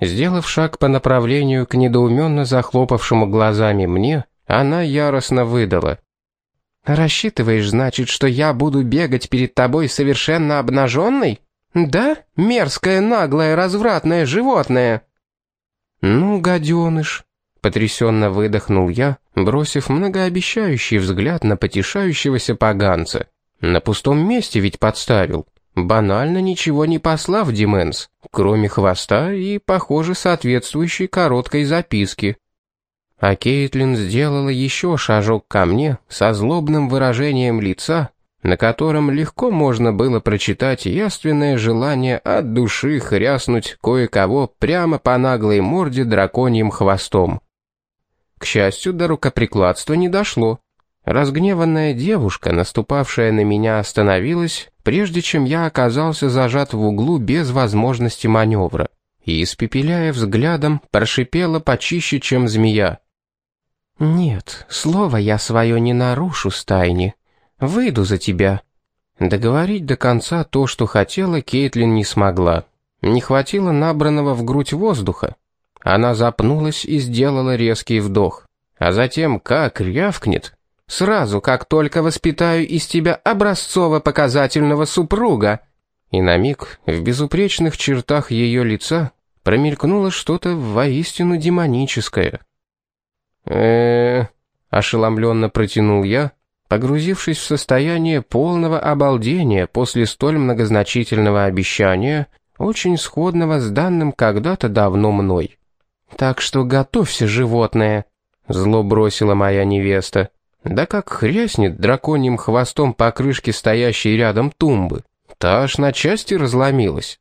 Сделав шаг по направлению к недоуменно захлопавшему глазами мне, она яростно выдала. «Рассчитываешь, значит, что я буду бегать перед тобой совершенно обнаженной? Да? Мерзкое, наглое, развратное животное!» «Ну, гаденыш!» — потрясенно выдохнул я, бросив многообещающий взгляд на потешающегося поганца. «На пустом месте ведь подставил. Банально ничего не послав Дименс, кроме хвоста и, похоже, соответствующей короткой записки. А Кейтлин сделала еще шажок ко мне со злобным выражением лица, на котором легко можно было прочитать яственное желание от души хряснуть кое-кого прямо по наглой морде драконьим хвостом. К счастью, до рукоприкладства не дошло. Разгневанная девушка, наступавшая на меня, остановилась, прежде чем я оказался зажат в углу без возможности маневра, и, испепеляя взглядом, прошипела почище, чем змея. «Нет, слово я свое не нарушу, Стайни. Выйду за тебя». Договорить до конца то, что хотела, Кейтлин не смогла. Не хватило набранного в грудь воздуха. Она запнулась и сделала резкий вдох. А затем как рявкнет. «Сразу, как только воспитаю из тебя образцово-показательного супруга». И на миг в безупречных чертах ее лица промелькнуло что-то воистину демоническое э ошеломленно протянул я, погрузившись в состояние полного обалдения после столь многозначительного обещания, очень сходного с данным когда-то давно мной. «Так что готовься, животное», — зло бросила моя невеста. Да как хряснет драконьим хвостом по крышке стоящей рядом тумбы. Та аж на части разломилась.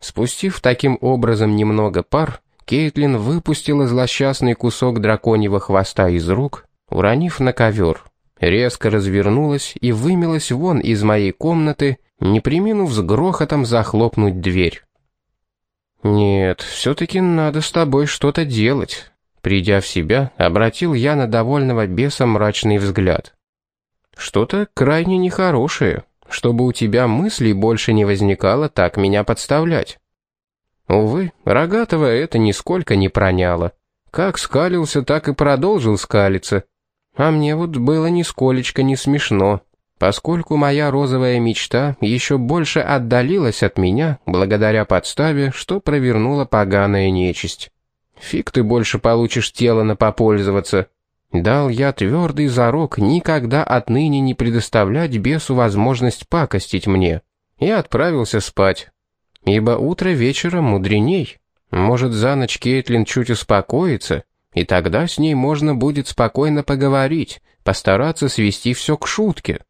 Спустив таким образом немного пар, Кейтлин выпустила злосчастный кусок драконьего хвоста из рук, уронив на ковер. Резко развернулась и вымилась вон из моей комнаты, не приминув с грохотом захлопнуть дверь. «Нет, все-таки надо с тобой что-то делать», — придя в себя, обратил я на довольного беса мрачный взгляд. «Что-то крайне нехорошее, чтобы у тебя мыслей больше не возникало так меня подставлять». Увы, Рогатого это нисколько не проняло. Как скалился, так и продолжил скалиться. А мне вот было нисколечко не смешно, поскольку моя розовая мечта еще больше отдалилась от меня благодаря подставе, что провернула поганая нечисть. Фиг ты больше получишь тело на попользоваться. Дал я твердый зарок никогда отныне не предоставлять бесу возможность пакостить мне. И отправился спать ибо утро вечера мудреней. Может, за ночь Кейтлин чуть успокоится, и тогда с ней можно будет спокойно поговорить, постараться свести все к шутке.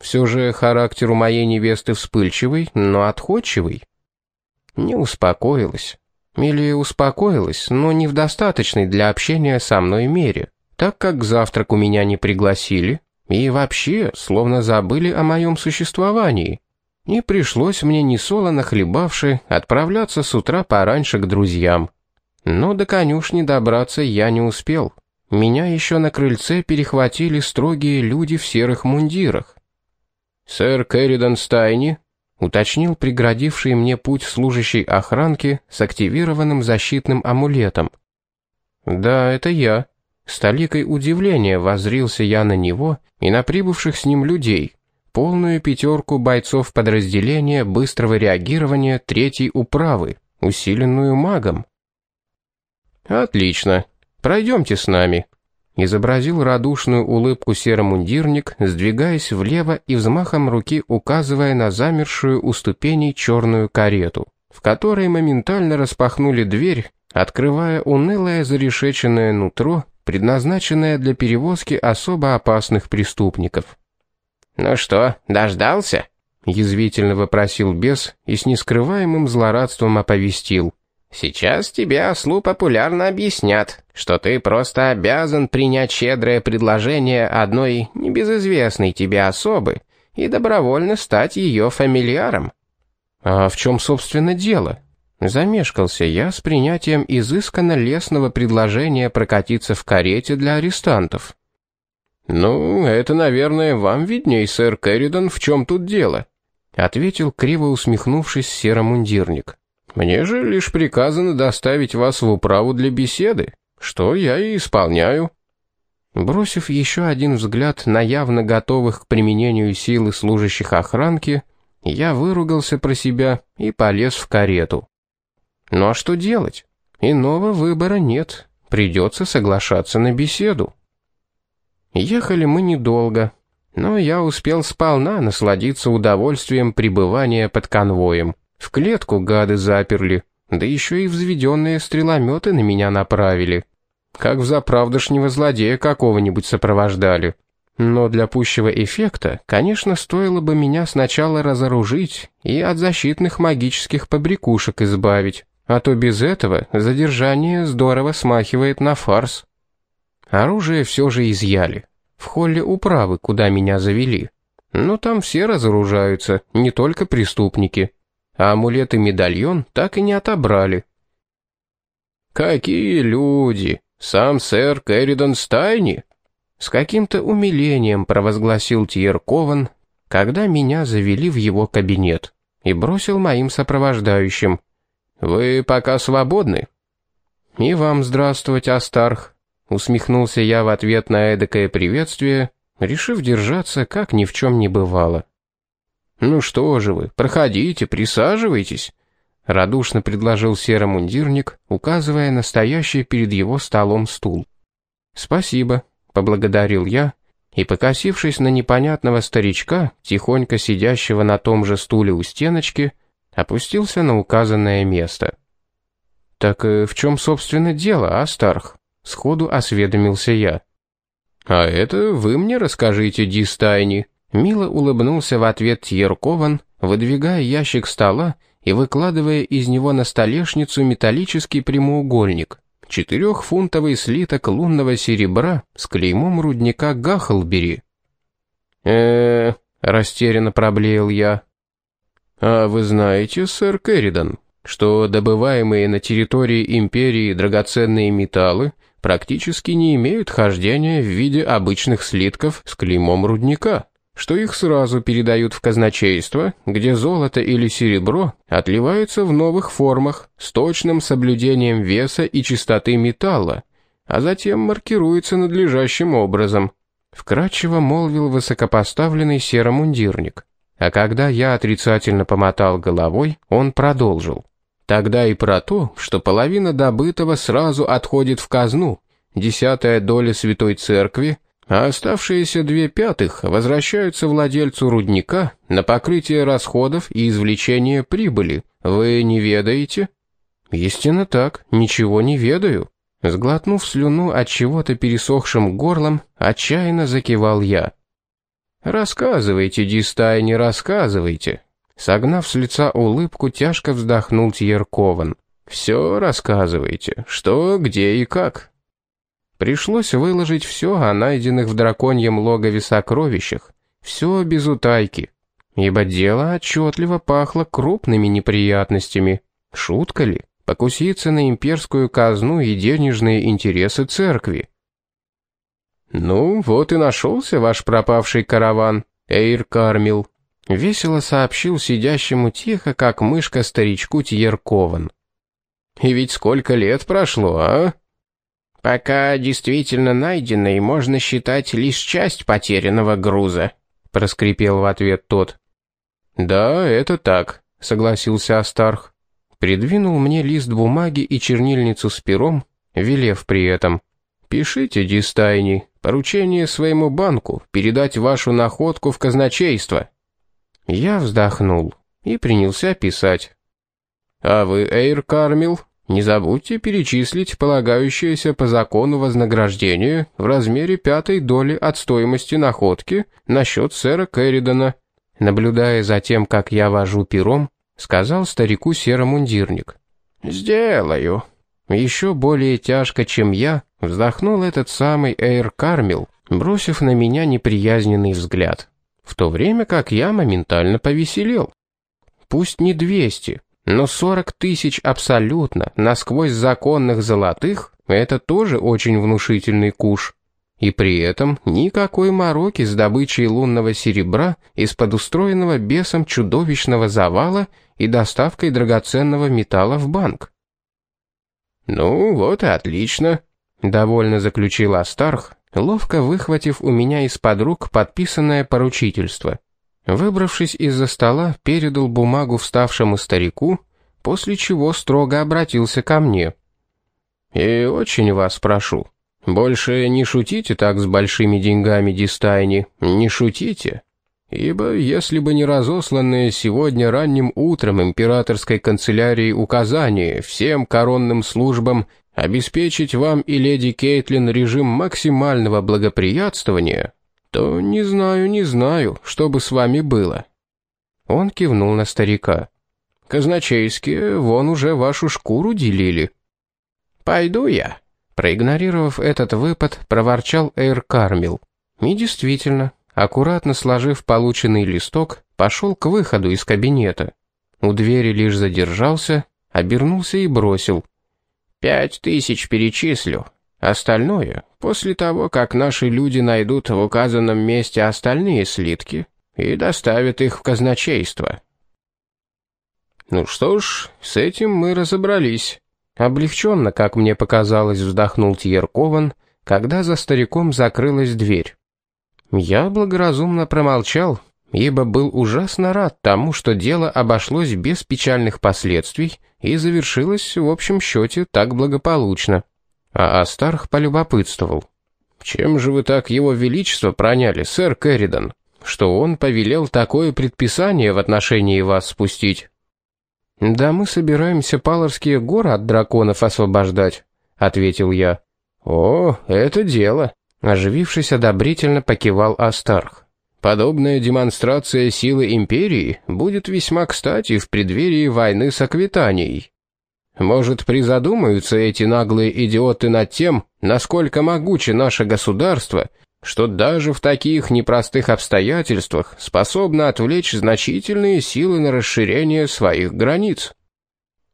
Все же характер у моей невесты вспыльчивый, но отходчивый. Не успокоилась. Или успокоилась, но не в достаточной для общения со мной мере, так как завтрак у меня не пригласили, и вообще, словно забыли о моем существовании. И пришлось мне несолоно хлебавши отправляться с утра пораньше к друзьям. Но до конюшни добраться я не успел. Меня еще на крыльце перехватили строгие люди в серых мундирах. «Сэр Кэрридан Стайни», — уточнил преградивший мне путь служащий охранки с активированным защитным амулетом. «Да, это я». С толикой удивления возрился я на него и на прибывших с ним людей полную пятерку бойцов подразделения быстрого реагирования третьей управы, усиленную магом. «Отлично. Пройдемте с нами», — изобразил радушную улыбку серомундирник, сдвигаясь влево и взмахом руки указывая на замершую у ступеней черную карету, в которой моментально распахнули дверь, открывая унылое зарешеченное нутро, предназначенное для перевозки особо опасных преступников. «Ну что, дождался?» — язвительно вопросил бес и с нескрываемым злорадством оповестил. «Сейчас тебе ослу популярно объяснят, что ты просто обязан принять щедрое предложение одной небезызвестной тебе особы и добровольно стать ее фамильяром». «А в чем, собственно, дело?» Замешкался я с принятием изысканно лесного предложения прокатиться в карете для арестантов. «Ну, это, наверное, вам видней, сэр Кэрридон, в чем тут дело», — ответил, криво усмехнувшись серомундирник. Мне же лишь приказано доставить вас в управу для беседы, что я и исполняю». Бросив еще один взгляд на явно готовых к применению силы служащих охранки, я выругался про себя и полез в карету. Ну а что делать? Иного выбора нет, придется соглашаться на беседу. Ехали мы недолго, но я успел сполна насладиться удовольствием пребывания под конвоем. В клетку гады заперли, да еще и взведенные стрелометы на меня направили. Как в заправдошнего злодея какого-нибудь сопровождали. Но для пущего эффекта, конечно, стоило бы меня сначала разоружить и от защитных магических побрякушек избавить, а то без этого задержание здорово смахивает на фарс. Оружие все же изъяли в холле управы, куда меня завели. Но там все разоружаются, не только преступники. А амулет и медальон так и не отобрали. «Какие люди! Сам сэр Кэрридон Стайни?» С каким-то умилением провозгласил Тьеркован, когда меня завели в его кабинет, и бросил моим сопровождающим. «Вы пока свободны?» «И вам здравствовать, Астарх», Усмехнулся я в ответ на эдакое приветствие, решив держаться, как ни в чем не бывало. «Ну что же вы, проходите, присаживайтесь», — радушно предложил серомундирник, указывая на стоящий перед его столом стул. «Спасибо», — поблагодарил я, и, покосившись на непонятного старичка, тихонько сидящего на том же стуле у стеночки, опустился на указанное место. «Так э, в чем, собственно, дело, Астарх?» Сходу осведомился я. «А это вы мне расскажите, Дистайни», — мило улыбнулся в ответ Тьеркован, выдвигая ящик стола и выкладывая из него на столешницу металлический прямоугольник. Четырехфунтовый слиток лунного серебра с клеймом рудника Гахлбери. э растерянно проблеял я. «А вы знаете, сэр Керридан, что добываемые на территории империи драгоценные металлы практически не имеют хождения в виде обычных слитков с клеймом рудника, что их сразу передают в казначейство, где золото или серебро отливаются в новых формах с точным соблюдением веса и чистоты металла, а затем маркируются надлежащим образом. Вкратчиво молвил высокопоставленный серомундирник. А когда я отрицательно помотал головой, он продолжил. Тогда и про то, что половина добытого сразу отходит в казну, десятая доля Святой Церкви, а оставшиеся две пятых возвращаются владельцу рудника на покрытие расходов и извлечение прибыли. Вы не ведаете? Истинно так, ничего не ведаю. Сглотнув слюну от чего-то пересохшим горлом, отчаянно закивал я. Рассказывайте, Дистай, не рассказывайте. Согнав с лица улыбку, тяжко вздохнул Тьеркован. «Все рассказывайте, что, где и как». Пришлось выложить все о найденных в драконьем логове сокровищах, все без утайки, ибо дело отчетливо пахло крупными неприятностями. Шутка ли? Покуситься на имперскую казну и денежные интересы церкви. «Ну, вот и нашелся ваш пропавший караван, Эйр Кармил», Весело сообщил сидящему тихо, как мышка старичку Тьеркован. «И ведь сколько лет прошло, а?» «Пока действительно найденной можно считать лишь часть потерянного груза», — проскрипел в ответ тот. «Да, это так», — согласился Астарх. Придвинул мне лист бумаги и чернильницу с пером, велев при этом. «Пишите, Дистайни, поручение своему банку передать вашу находку в казначейство». Я вздохнул и принялся писать. «А вы, Эйр Кармил, не забудьте перечислить полагающееся по закону вознаграждение в размере пятой доли от стоимости находки на счет сэра Керридона». Наблюдая за тем, как я вожу пером, сказал старику серомундирник. «Сделаю». Еще более тяжко, чем я, вздохнул этот самый Эйр Кармил, бросив на меня неприязненный взгляд в то время как я моментально повеселел. Пусть не 200, но 40 тысяч абсолютно, насквозь законных золотых, это тоже очень внушительный куш. И при этом никакой мороки с добычей лунного серебра из-под устроенного бесом чудовищного завала и доставкой драгоценного металла в банк. «Ну, вот и отлично», — довольно заключил Астарх, ловко выхватив у меня из-под рук подписанное поручительство. Выбравшись из-за стола, передал бумагу вставшему старику, после чего строго обратился ко мне. «И очень вас прошу, больше не шутите так с большими деньгами Дистайни, не шутите, ибо если бы не разосланные сегодня ранним утром императорской канцелярии указания всем коронным службам обеспечить вам и леди Кейтлин режим максимального благоприятствования, то не знаю, не знаю, что бы с вами было». Он кивнул на старика. «Казначейские вон уже вашу шкуру делили». «Пойду я», — проигнорировав этот выпад, проворчал Эйр Кармил. И действительно, аккуратно сложив полученный листок, пошел к выходу из кабинета. У двери лишь задержался, обернулся и бросил — Пять тысяч перечислю. Остальное, после того, как наши люди найдут в указанном месте остальные слитки и доставят их в казначейство. Ну что ж, с этим мы разобрались. Облегченно, как мне показалось, вздохнул Тьеркован, когда за стариком закрылась дверь. Я благоразумно промолчал, ибо был ужасно рад тому, что дело обошлось без печальных последствий и завершилось в общем счете так благополучно. А Астарх полюбопытствовал. «Чем же вы так его величество проняли, сэр Керридан, что он повелел такое предписание в отношении вас спустить?» «Да мы собираемся Палорские горы от драконов освобождать», — ответил я. «О, это дело», — оживившись одобрительно покивал Астарх. Подобная демонстрация силы империи будет весьма кстати в преддверии войны с Аквитанией. Может, призадумаются эти наглые идиоты над тем, насколько могуче наше государство, что даже в таких непростых обстоятельствах способно отвлечь значительные силы на расширение своих границ.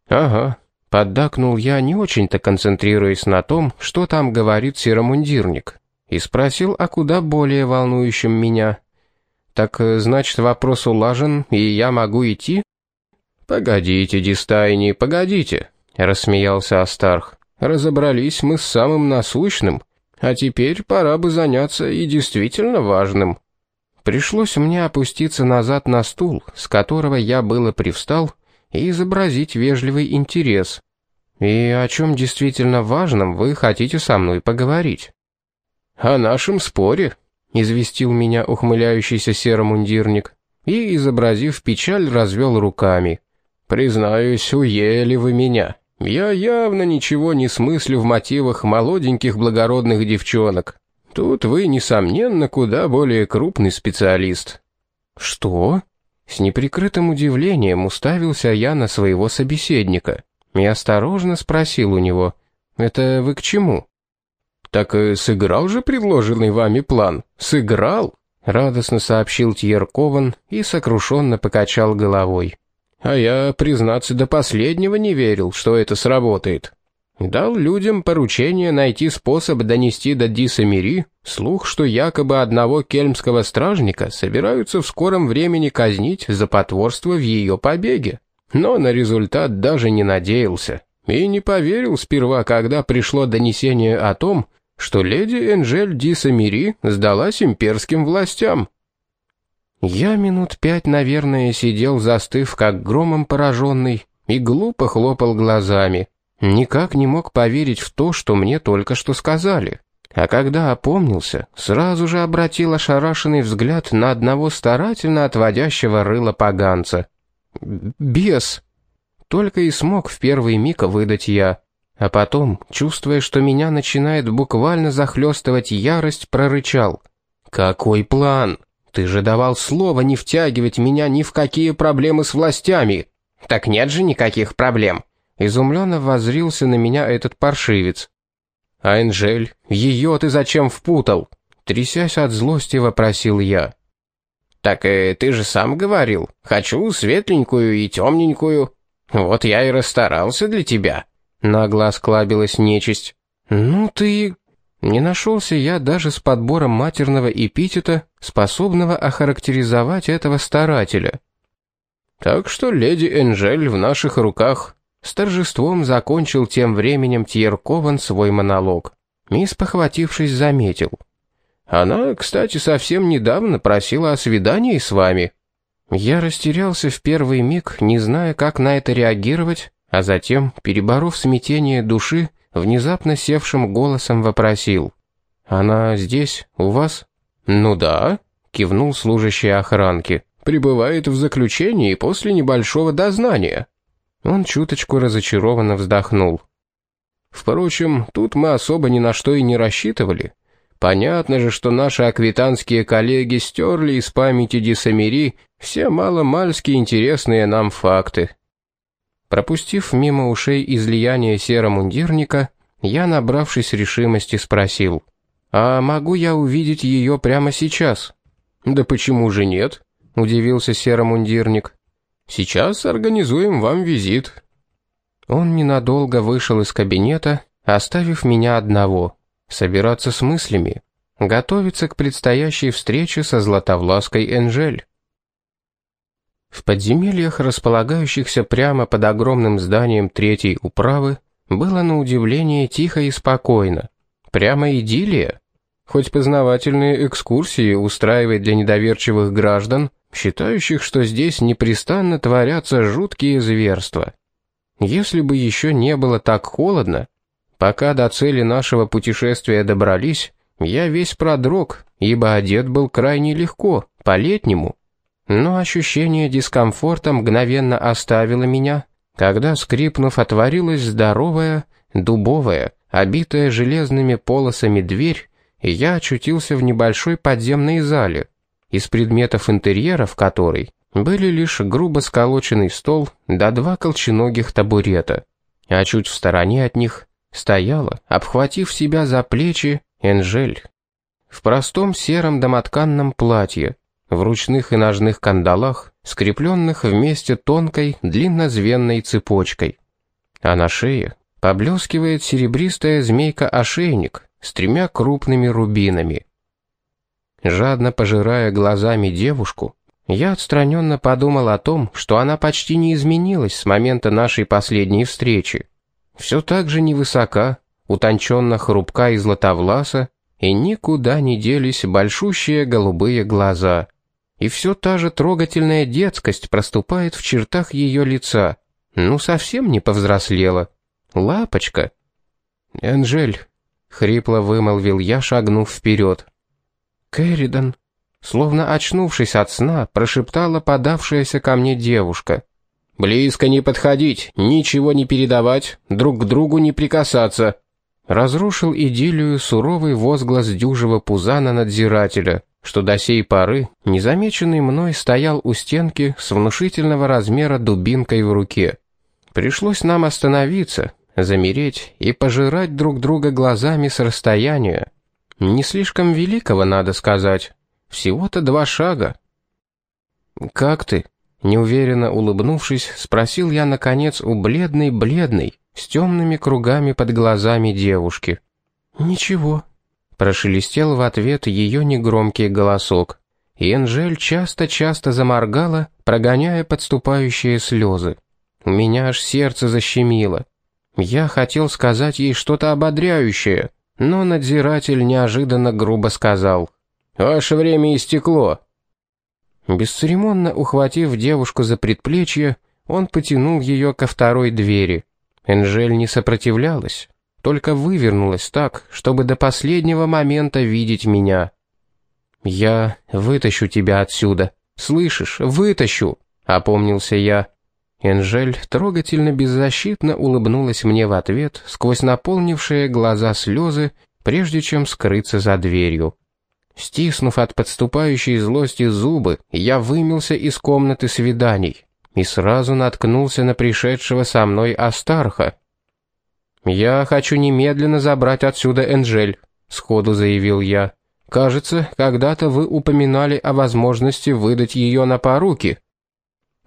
Ага, поддакнул я, не очень-то концентрируясь на том, что там говорит серомундирник, и спросил о куда более волнующем меня – так э, значит, вопрос улажен, и я могу идти? Погодите, Дистайни, погодите, рассмеялся Астарх. Разобрались мы с самым насущным, а теперь пора бы заняться и действительно важным. Пришлось мне опуститься назад на стул, с которого я было привстал, и изобразить вежливый интерес. И о чем действительно важном вы хотите со мной поговорить? О нашем споре, известил меня ухмыляющийся серомундирник и, изобразив печаль, развел руками. «Признаюсь, уели вы меня. Я явно ничего не смыслю в мотивах молоденьких благородных девчонок. Тут вы, несомненно, куда более крупный специалист». «Что?» С неприкрытым удивлением уставился я на своего собеседника и осторожно спросил у него, «Это вы к чему?» «Так и сыграл же предложенный вами план? Сыграл?» — радостно сообщил Тьеркован и сокрушенно покачал головой. «А я, признаться, до последнего не верил, что это сработает. Дал людям поручение найти способ донести до Дисамири слух, что якобы одного кельмского стражника собираются в скором времени казнить за потворство в ее побеге. Но на результат даже не надеялся. И не поверил сперва, когда пришло донесение о том, что леди Энжель Ди Самири сдалась имперским властям. Я минут пять, наверное, сидел застыв, как громом пораженный, и глупо хлопал глазами. Никак не мог поверить в то, что мне только что сказали. А когда опомнился, сразу же обратил ошарашенный взгляд на одного старательно отводящего рыла поганца. «Бес!» Только и смог в первый миг выдать я. А потом, чувствуя, что меня начинает буквально захлестывать ярость, прорычал. «Какой план? Ты же давал слово не втягивать меня ни в какие проблемы с властями!» «Так нет же никаких проблем!» Изумленно воззрился на меня этот паршивец. «А Энжель, ее ты зачем впутал?» Трясясь от злости, вопросил я. «Так э, ты же сам говорил, хочу светленькую и темненькую. Вот я и расстарался для тебя». Нагло осклабилась нечисть. «Ну ты...» Не нашелся я даже с подбором матерного эпитета, способного охарактеризовать этого старателя. Так что леди Энжель в наших руках. С торжеством закончил тем временем Тьеркован свой монолог. Мисс, похватившись, заметил. Она, кстати, совсем недавно просила о свидании с вами. Я растерялся в первый миг, не зная, как на это реагировать, а затем, переборов смятение души, внезапно севшим голосом вопросил. «Она здесь, у вас?» «Ну да», — кивнул служащий охранки. «Пребывает в заключении после небольшого дознания». Он чуточку разочарованно вздохнул. «Впрочем, тут мы особо ни на что и не рассчитывали. Понятно же, что наши аквитанские коллеги стерли из памяти Дисамери все маломальски интересные нам факты». Пропустив мимо ушей излияние серомундирника, я, набравшись решимости, спросил, «А могу я увидеть ее прямо сейчас?» «Да почему же нет?» — удивился серомундирник. «Сейчас организуем вам визит». Он ненадолго вышел из кабинета, оставив меня одного, собираться с мыслями, готовиться к предстоящей встрече со Златовлаской Энжель. В подземельях, располагающихся прямо под огромным зданием третьей управы, было на удивление тихо и спокойно. Прямо идиллия. Хоть познавательные экскурсии устраивать для недоверчивых граждан, считающих, что здесь непрестанно творятся жуткие зверства. Если бы еще не было так холодно, пока до цели нашего путешествия добрались, я весь продрог, ибо одет был крайне легко, по-летнему. Но ощущение дискомфорта мгновенно оставило меня, когда, скрипнув, отворилась здоровая, дубовая, обитая железными полосами дверь, и я очутился в небольшой подземной зале, из предметов интерьера в которой были лишь грубо сколоченный стол да два колченогих табурета, а чуть в стороне от них стояла, обхватив себя за плечи, Энжель. В простом сером домотканном платье, в ручных и ножных кандалах, скрепленных вместе тонкой длиннозвенной цепочкой. А на шее поблескивает серебристая змейка-ошейник с тремя крупными рубинами. Жадно пожирая глазами девушку, я отстраненно подумал о том, что она почти не изменилась с момента нашей последней встречи. Все так же невысока, утонченно хрупка и златовласа, и никуда не делись большущие голубые глаза и все та же трогательная детскость проступает в чертах ее лица. Ну, совсем не повзрослела. Лапочка. «Энжель», — хрипло вымолвил я, шагнув вперед. «Кэрридан», словно очнувшись от сна, прошептала подавшаяся ко мне девушка. «Близко не подходить, ничего не передавать, друг к другу не прикасаться», разрушил идиллию суровый возглас дюжего пузана-надзирателя что до сей поры, незамеченный мной, стоял у стенки с внушительного размера дубинкой в руке. Пришлось нам остановиться, замереть и пожирать друг друга глазами с расстояния. Не слишком великого, надо сказать. Всего-то два шага. «Как ты?» Неуверенно улыбнувшись, спросил я, наконец, у бледной-бледной, с темными кругами под глазами девушки. «Ничего», Прошелестел в ответ ее негромкий голосок. И Энжель часто-часто заморгала, прогоняя подступающие слезы. У меня аж сердце защемило. Я хотел сказать ей что-то ободряющее, но надзиратель неожиданно грубо сказал. «Ваше время истекло». Бесцеремонно ухватив девушку за предплечье, он потянул ее ко второй двери. Энжель не сопротивлялась только вывернулась так, чтобы до последнего момента видеть меня. «Я вытащу тебя отсюда. Слышишь, вытащу!» — опомнился я. Энжель трогательно беззащитно улыбнулась мне в ответ сквозь наполнившие глаза слезы, прежде чем скрыться за дверью. Стиснув от подступающей злости зубы, я вымился из комнаты свиданий и сразу наткнулся на пришедшего со мной Астарха. «Я хочу немедленно забрать отсюда Энжель», — сходу заявил я. «Кажется, когда-то вы упоминали о возможности выдать ее на поруки».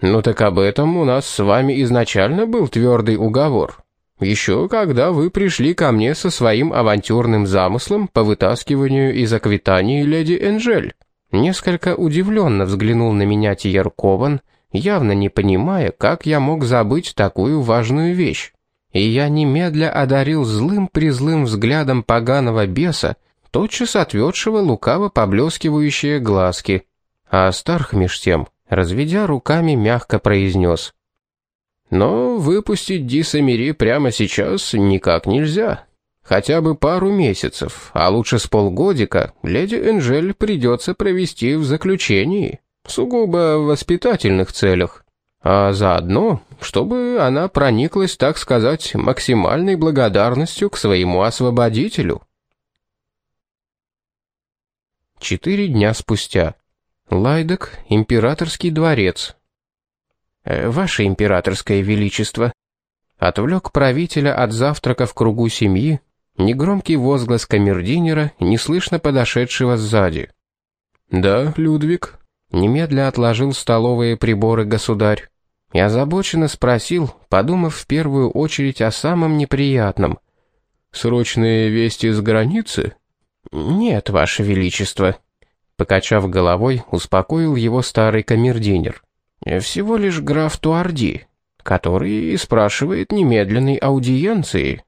«Ну так об этом у нас с вами изначально был твердый уговор. Еще когда вы пришли ко мне со своим авантюрным замыслом по вытаскиванию из аквитании леди Энжель». Несколько удивленно взглянул на меня Тьеркован, явно не понимая, как я мог забыть такую важную вещь. И я немедля одарил злым-призлым взглядом поганого беса, тотчас отведшего лукаво поблескивающие глазки. А Астарх меж тем, разведя руками, мягко произнес. «Но выпустить Дисамири прямо сейчас никак нельзя. Хотя бы пару месяцев, а лучше с полгодика, леди Энжель придется провести в заключении, сугубо в воспитательных целях. А заодно, чтобы она прониклась, так сказать, максимальной благодарностью к своему освободителю. Четыре дня спустя. Лайдок, императорский дворец. «Э, «Ваше императорское величество», отвлек правителя от завтрака в кругу семьи, Негромкий возглас камердинера, неслышно подошедшего сзади. «Да, Людвиг?» Немедля отложил столовые приборы государь. И озабоченно спросил, подумав в первую очередь о самом неприятном. «Срочные вести с границы?» «Нет, ваше величество». Покачав головой, успокоил его старый камердинер. «Всего лишь граф Туарди, который спрашивает немедленной аудиенции».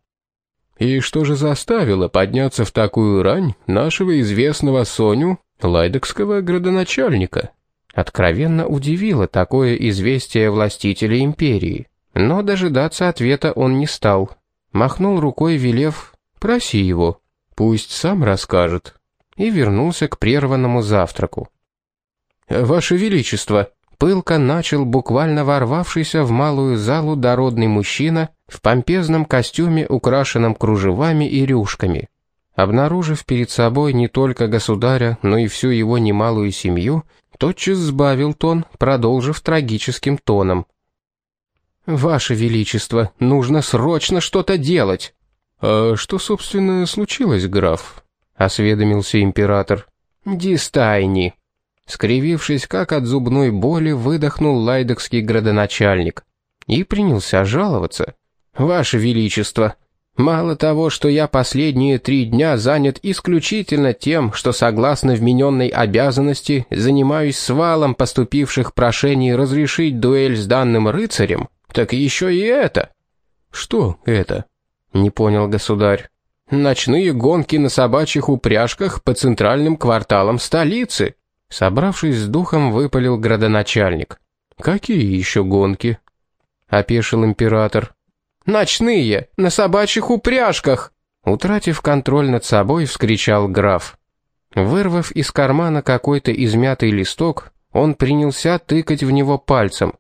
И что же заставило подняться в такую рань нашего известного Соню, лайдекского градоначальника? Откровенно удивило такое известие властителя империи, но дожидаться ответа он не стал. Махнул рукой, велев «Проси его, пусть сам расскажет», и вернулся к прерванному завтраку. «Ваше Величество!» Пылко начал буквально ворвавшийся в малую залу дородный мужчина в помпезном костюме, украшенном кружевами и рюшками. Обнаружив перед собой не только государя, но и всю его немалую семью, тотчас сбавил тон, продолжив трагическим тоном. «Ваше Величество, нужно срочно что-то делать!» «А что, собственно, случилось, граф?» — осведомился император. «Дистайни!» Скривившись, как от зубной боли, выдохнул лайдокский градоначальник и принялся жаловаться. «Ваше Величество, мало того, что я последние три дня занят исключительно тем, что согласно вмененной обязанности занимаюсь свалом поступивших прошений разрешить дуэль с данным рыцарем, так еще и это». «Что это?» — не понял государь. «Ночные гонки на собачьих упряжках по центральным кварталам столицы», собравшись с духом, выпалил градоначальник. «Какие еще гонки?» — опешил император. Ночные, на собачьих упряжках!» Утратив контроль над собой, вскричал граф. Вырвав из кармана какой-то измятый листок, он принялся тыкать в него пальцем.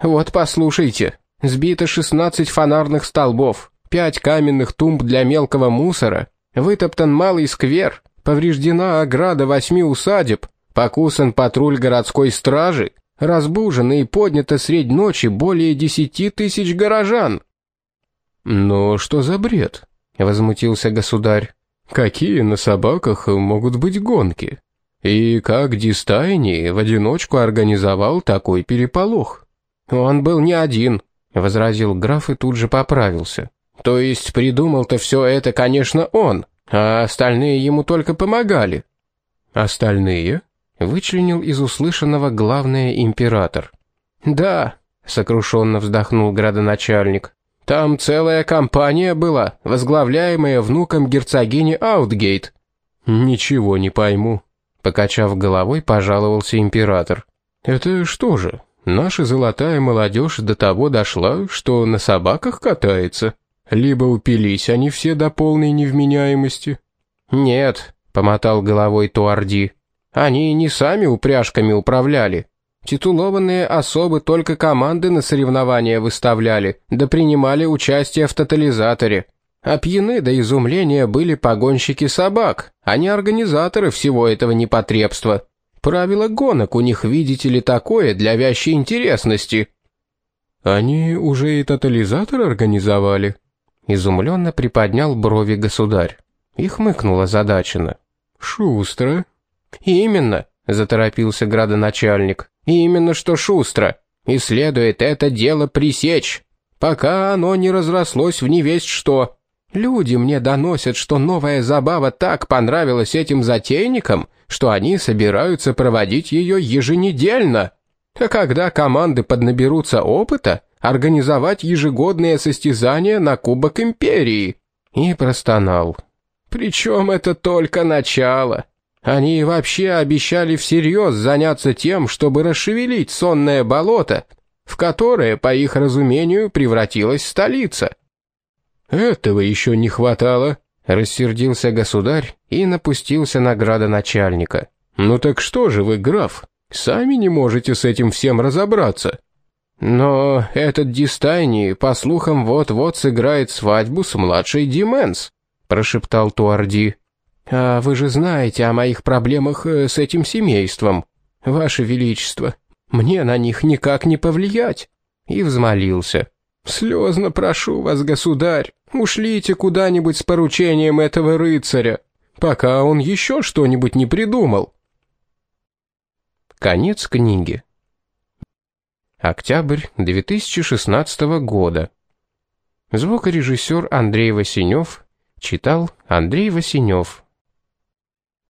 «Вот послушайте, сбито 16 фонарных столбов, пять каменных тумб для мелкого мусора, вытоптан малый сквер, повреждена ограда восьми усадеб, покусан патруль городской стражи, разбужено и поднято средь ночи более десяти тысяч горожан». «Но что за бред?» — возмутился государь. «Какие на собаках могут быть гонки? И как Дистайни в одиночку организовал такой переполох?» «Он был не один», — возразил граф и тут же поправился. «То есть придумал-то все это, конечно, он, а остальные ему только помогали». «Остальные?» — вычленил из услышанного главное император. «Да», — сокрушенно вздохнул градоначальник. Там целая компания была, возглавляемая внуком герцогини Аутгейт. Ничего не пойму, покачав головой, пожаловался император. Это что же? Наша золотая молодежь до того дошла, что на собаках катается. Либо упились они все до полной невменяемости. Нет, помотал головой Туарди. Они не сами упряжками управляли, Титулованные особы только команды на соревнования выставляли, да принимали участие в тотализаторе. А пьяны до изумления были погонщики собак, а не организаторы всего этого непотребства. Правило гонок у них, видите ли, такое для вящей интересности. Они уже и тотализатор организовали? Изумленно приподнял брови государь. И хмыкнула задачина. Шустро. Именно, заторопился градоначальник. Именно что шустро. И следует это дело пресечь, пока оно не разрослось в невесть что. Люди мне доносят, что новая забава так понравилась этим затейникам, что они собираются проводить ее еженедельно. А когда команды поднаберутся опыта, организовать ежегодные состязания на Кубок Империи. И простонал. Причем это только начало. Они вообще обещали всерьез заняться тем, чтобы расшевелить сонное болото, в которое, по их разумению, превратилась столица. Этого еще не хватало, рассердился государь и напустился на градоначальника. Ну так что же вы, граф, сами не можете с этим всем разобраться? Но этот Дистайни, по слухам, вот-вот сыграет свадьбу с младшей Дименс, прошептал Туарди. А вы же знаете о моих проблемах э, с этим семейством, ваше величество. Мне на них никак не повлиять. И взмолился. Слезно прошу вас, государь, ушлите куда-нибудь с поручением этого рыцаря, пока он еще что-нибудь не придумал. Конец книги. Октябрь 2016 года. Звукорежиссер Андрей Васинев читал Андрей Васинев.